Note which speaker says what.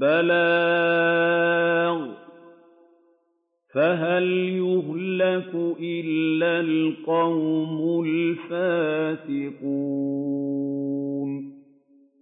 Speaker 1: بَلَاغٌ ۚ فَهَلْ يُهْلَكُ إِلَّا الْقَوْمُ الْفَاسِقُونَ